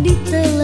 你走。